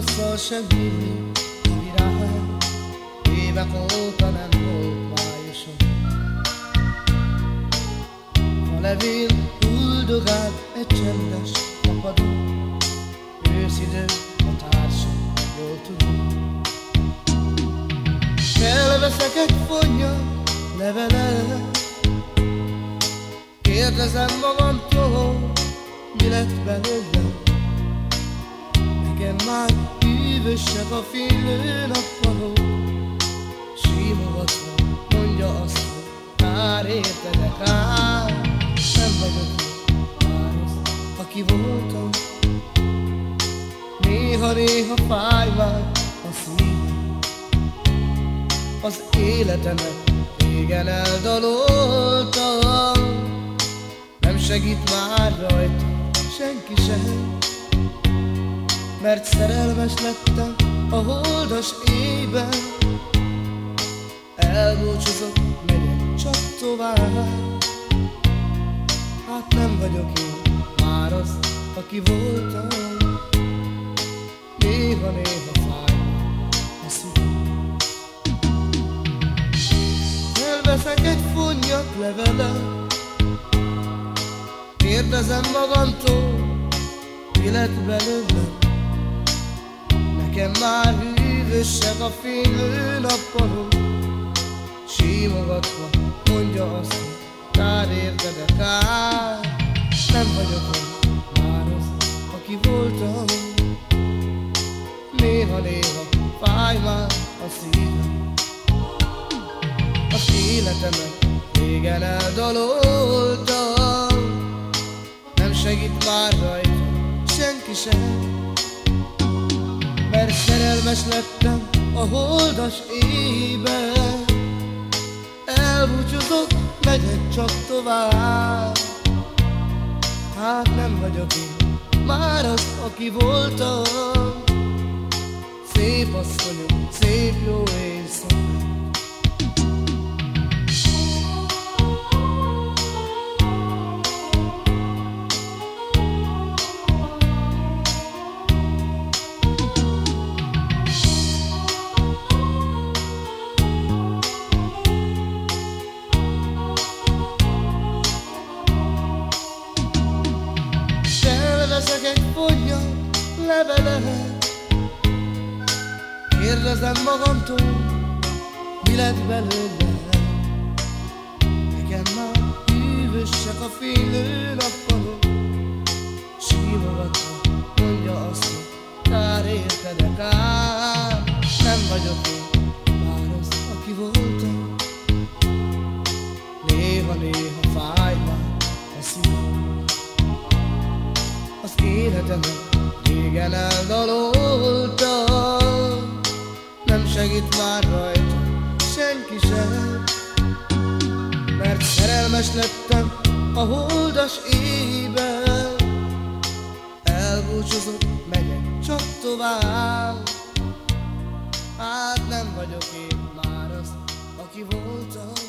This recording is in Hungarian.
tavasszal sem hívni virág, évek óta nem volt májusom. A levél huldogál egy csendes napadon, őszidő a társa, jól tudom. Felveszek egy fonnya levelet, kérdezem magamtól, mi lett belőle. Már hűvösebb a fénylő nappaló Simogatva mondja azt, hogy már értedek át Nem vagyok már az, aki voltam. Néha-néha fáj már a szívem Az életemet régen eldaloltam. Nem segít már rajta senki sem mert szerelmes lettem a holdas éjben Elbúcsúzok, megyek csak tovább. Hát nem vagyok én már az, aki voltam. Néha-néha fáj a szívem Elveszek egy fonnyat levelet Kérdezem magamtól, mi lett belőlem Nekem már hűvösek a fénylő nappalok Simogatva mondja azt, hogy kár érdedek át Nem vagyok már az, aki voltam. Néha-néha fáj már a szívem. Az életemet régen eldaloltam. Nem segít már rajta senki sem szerelmes lettem a holdas éjbe. Elbúcsúzok, megyek csak tovább. Hát nem vagyok én már az, aki voltam. Szép asszonyom, szép jó éjszaka leszek egy fonya levelet Kérdezem magamtól, mi lett belőle. Nekem már hűvösek a fénylő nappalok az életemet régen eldaloltam Nem segít már rajta senki sem Mert szerelmes lettem a holdas éjben Elbúcsúzott, megyek csak tovább. Hát nem vagyok én már az, aki voltam